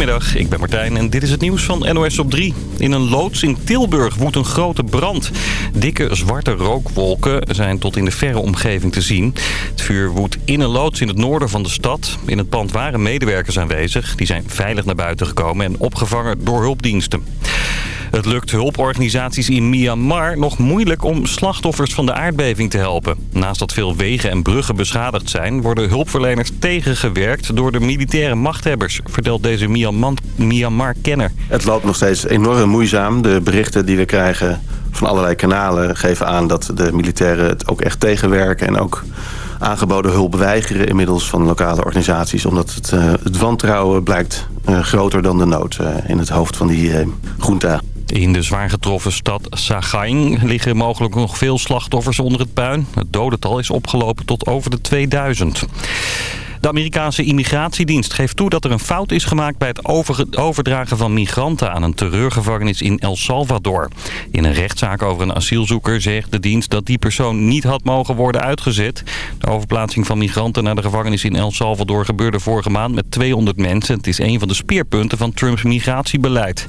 Goedemiddag, ik ben Martijn en dit is het nieuws van NOS op 3. In een loods in Tilburg woedt een grote brand. Dikke zwarte rookwolken zijn tot in de verre omgeving te zien. Het vuur woedt in een loods in het noorden van de stad. In het pand waren medewerkers aanwezig. Die zijn veilig naar buiten gekomen en opgevangen door hulpdiensten. Het lukt hulporganisaties in Myanmar nog moeilijk om slachtoffers van de aardbeving te helpen. Naast dat veel wegen en bruggen beschadigd zijn... worden hulpverleners tegengewerkt door de militaire machthebbers... vertelt deze Myanmar-kenner. Het loopt nog steeds enorm moeizaam. De berichten die we krijgen van allerlei kanalen geven aan... dat de militairen het ook echt tegenwerken en ook aangeboden hulp weigeren inmiddels van lokale organisaties... omdat het, eh, wantrouwen blijkt eh, groter dan de nood eh, in het hoofd van die groenta. In de zwaar getroffen stad Sagaing liggen mogelijk nog veel slachtoffers onder het puin. Het dodental is opgelopen tot over de 2000. De Amerikaanse immigratiedienst geeft toe dat er een fout is gemaakt... bij het overdragen van migranten aan een terreurgevangenis in El Salvador. In een rechtszaak over een asielzoeker zegt de dienst... dat die persoon niet had mogen worden uitgezet. De overplaatsing van migranten naar de gevangenis in El Salvador... gebeurde vorige maand met 200 mensen. Het is een van de speerpunten van Trumps migratiebeleid.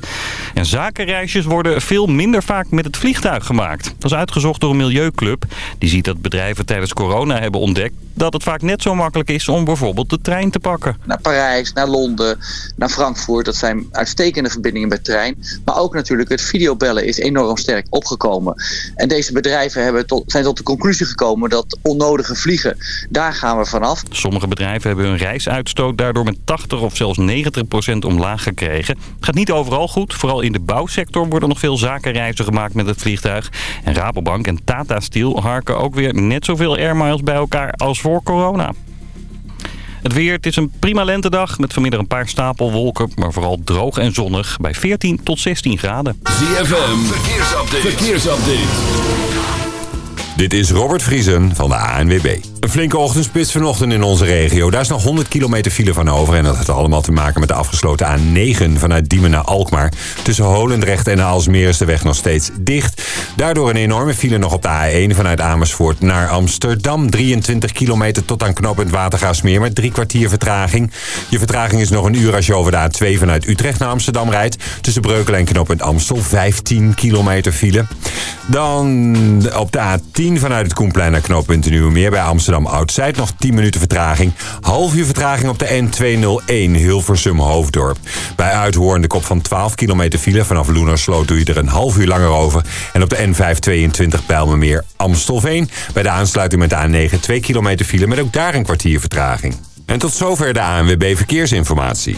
En zakenreisjes worden veel minder vaak met het vliegtuig gemaakt. Dat is uitgezocht door een milieuclub. Die ziet dat bedrijven tijdens corona hebben ontdekt... dat het vaak net zo makkelijk is om bijvoorbeeld de trein te pakken. Naar Parijs, naar Londen, naar Frankfurt. Dat zijn uitstekende verbindingen met trein. Maar ook natuurlijk het videobellen is enorm sterk opgekomen. En deze bedrijven hebben tot, zijn tot de conclusie gekomen dat onnodige vliegen, daar gaan we vanaf. Sommige bedrijven hebben hun reisuitstoot daardoor met 80 of zelfs 90 procent omlaag gekregen. Het gaat niet overal goed. Vooral in de bouwsector worden nog veel zakenreizen gemaakt met het vliegtuig. En Rabobank en Tata Steel harken ook weer net zoveel airmiles bij elkaar als voor corona. Het weer, het is een prima lentedag met vanmiddag een paar stapelwolken, maar vooral droog en zonnig bij 14 tot 16 graden. ZFM, verkeersupdate. verkeersupdate. Dit is Robert Vriesen van de ANWB. Een flinke ochtendspits vanochtend in onze regio. Daar is nog 100 kilometer file van over. En dat had allemaal te maken met de afgesloten A9 vanuit Diemen naar Alkmaar. Tussen Holendrecht en Aalsmeer is de weg nog steeds dicht. Daardoor een enorme file nog op de A1 vanuit Amersfoort naar Amsterdam. 23 kilometer tot aan knooppunt Watergaasmeer met drie kwartier vertraging. Je vertraging is nog een uur als je over de A2 vanuit Utrecht naar Amsterdam rijdt. Tussen Breukelen en knooppunt Amstel 15 kilometer file. Dan op de A10 vanuit het Koenplein naar knooppunt Nieuwe Meer bij Amsterdam Amsterdam Oud-Zuid nog 10 minuten vertraging. Half uur vertraging op de N201 Hilversum Hoofddorp. Bij Uithoorn de kop van 12 kilometer file. Vanaf Loenersloot doe je er een half uur langer over. En op de N522 Bijlmermeer Amstelveen. Bij de aansluiting met de A9 2 kilometer file met ook daar een kwartier vertraging. En tot zover de ANWB Verkeersinformatie.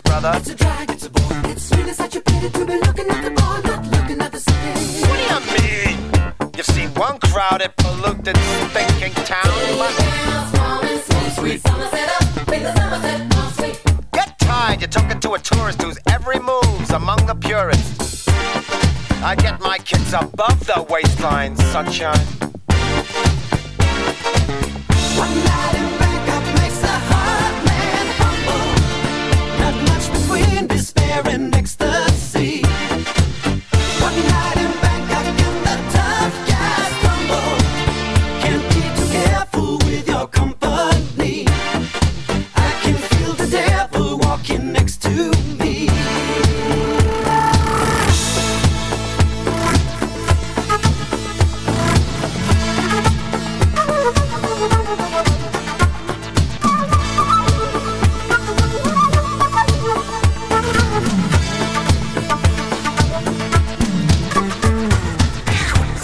pieces, brother. It's a drag, it's a bore. It's really such a pity to be looking at the bar, not looking at the city. What do you mean? You've seen one crowded, polluted, thinking town, but oh, get tired. You're talking to a tourist whose every move's among the purists. I get my kids above the waistline, sunshine. One night between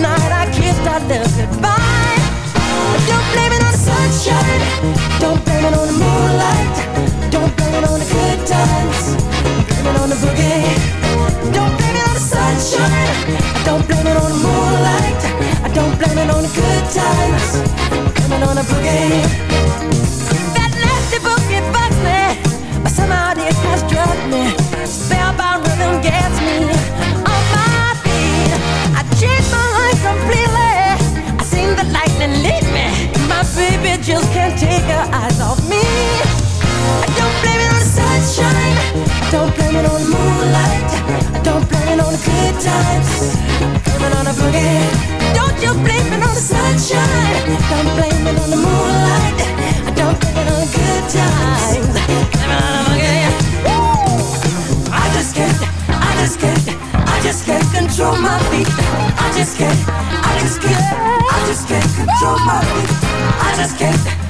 night, I kissed our love goodbye. Don't blame it on the sunshine, don't blame it on the moonlight, don't blame it on the good times, blame it on the boogie. Don't blame it on the sunshine, don't blame it on the moonlight. Don't blame it on the good times. Take your eyes off me. I don't blame it on the sunshine. I don't blame it on the moonlight. I don't blame it on the good times. Blame it on the boogie. Don't you blame it on the sunshine. Don't blame it on the moonlight. I don't blame it on the good times. Blame it on the boogie. Woo! I just can't, I just can't, I just can't control my feet. I just can't, I just can't, I just can't control my feet. I just can't,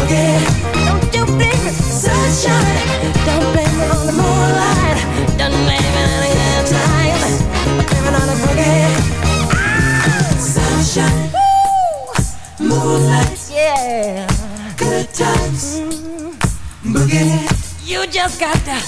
Don't you sunshine. Don't blame it on the moonlight. Don't blame it on good. Blame it on boogie. Sunshine. Moonlight. Yeah. Good times. Boogie. You just got that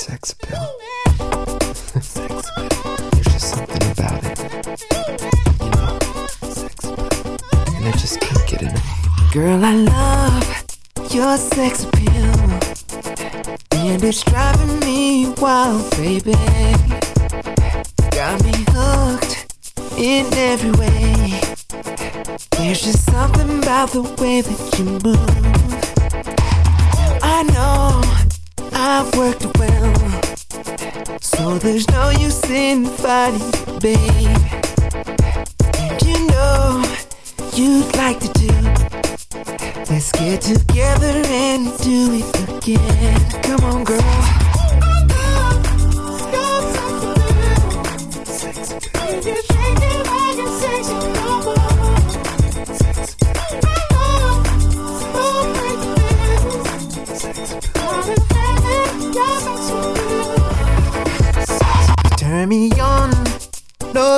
sex appeal. sex appeal. There's just something about it. You know, sex pill. And I just can't get enough. Girl, I love your sex appeal. And it's driving me wild, baby. Got me hooked in every way. There's just something about the way that you move. I know I've worked well. So there's no use in fighting, babe. And you know you'd like to do. Let's get together and do it again. Come on, girl.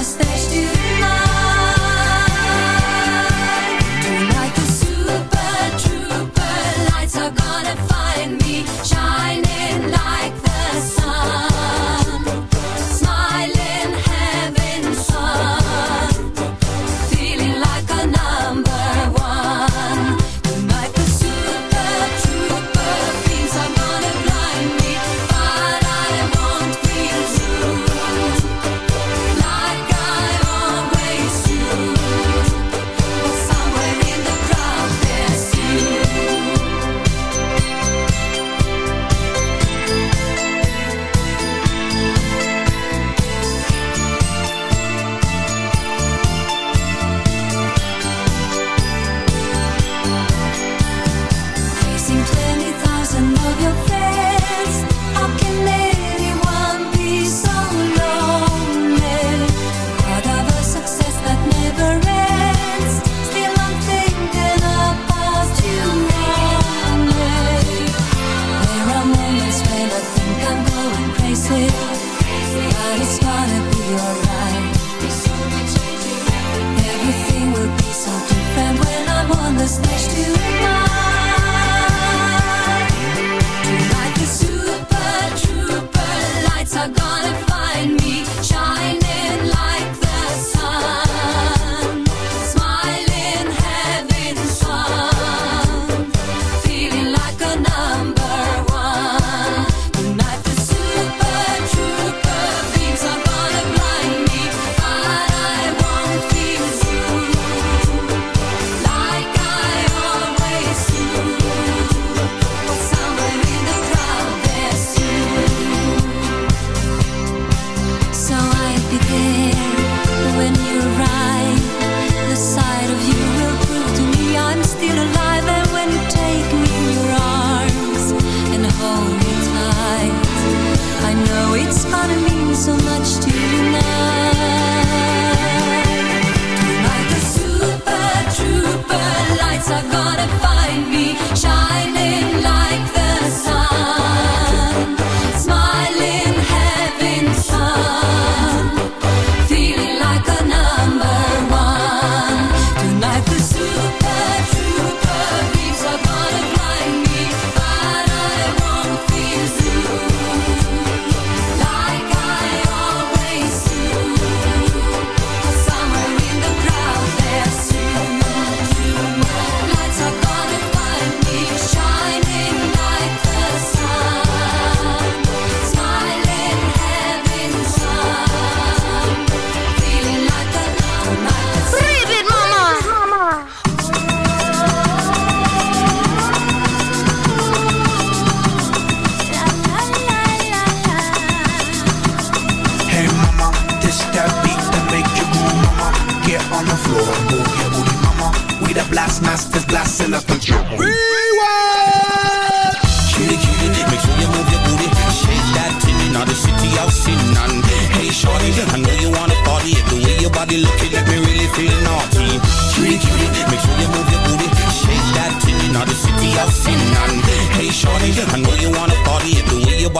understand.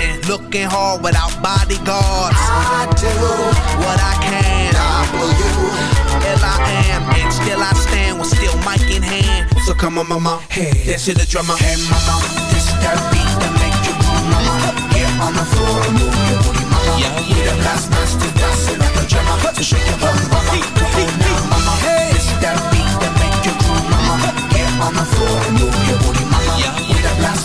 and looking hard without bodyguards. I do what I can. W L I am and still I stand with still mic in hand. So come on, mama, hey, dance to the drummer. Hey, mama, this that beat that make you move, mama. Get on the floor and move your booty, mama. Yeah, we the blast masters, blasting up the drummer. So shake your bum, mama. Come on now, mama. Hey, this that beat that make you move, mama. Get on the floor and move your booty, mama. Yeah, We the blast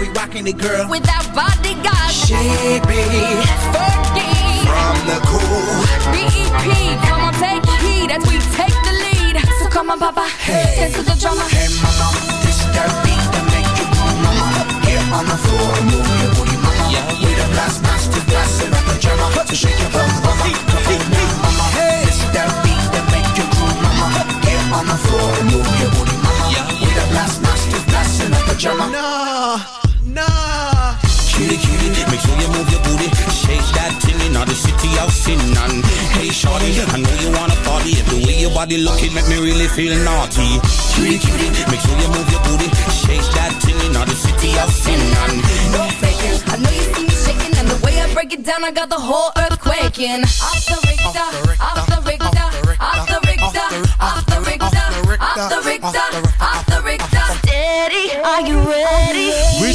How we rocking it, girl. With Without bodyguards. She be Fergie. from the cool. BEP, come on, take heed as we take the lead. So come on, Papa, dance to the drummer. Hey mama, this that beat that make you move, mama. Get on the floor and move your booty, mama. We the blast masters, blasting up the drummer. So shake your bum, body looking make me really feel naughty. Cutie, cutie, make sure you move your booty. Shake that tilly, now the city of sin. And No faking, I know you see me shaking, and the way I break it down, I got the whole earth quaking. Off the Richter, off the Richter, off the Richter, off the Richter, off the Richter, off the Richter. Steady, are you ready?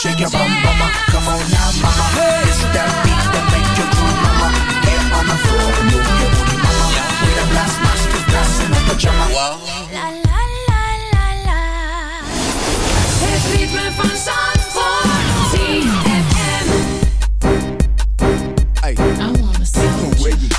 Shake your bum, mama. Come on now, mama. This that beat that make you move, mama. Get on the floor and move your booty, mama. We the blast masters, blasting up the drummer. Het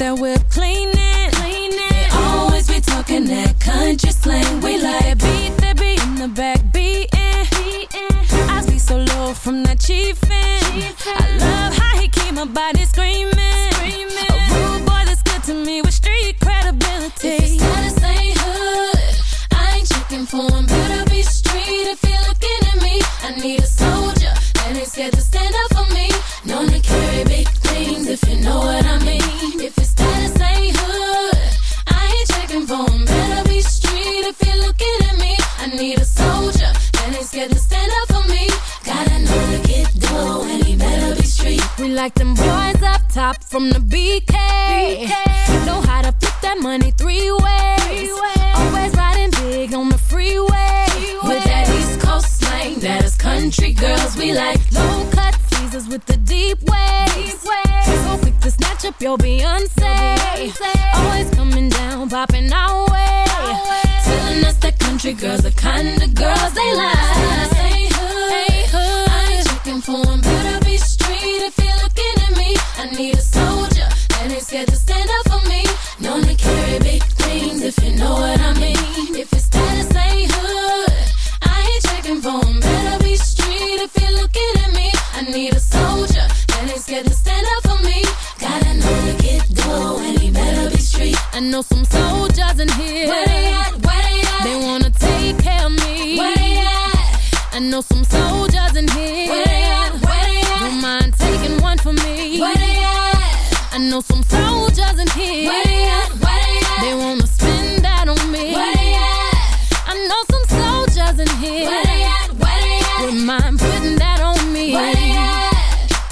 That whip cleaning. They always be talking that country slang. We like beat that be in the back beating. I be so low from that chiefin'. I love how he keep my body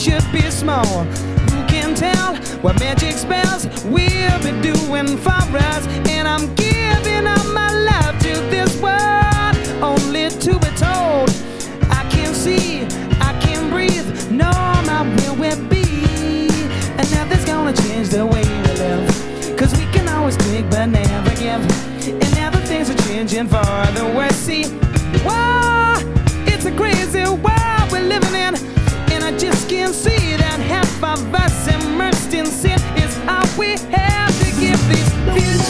should be small. Who can tell what magic spells we'll be doing for us? And I'm giving up my love to this world, only to be told. I can see, I can breathe, no, my will will be. And nothing's gonna change the way we live. Cause we can always take but never give. And now the things are changing for the worse. See, whoa, it's a crazy world we're living in. Can't see that half of us immersed in sin is all we have to give these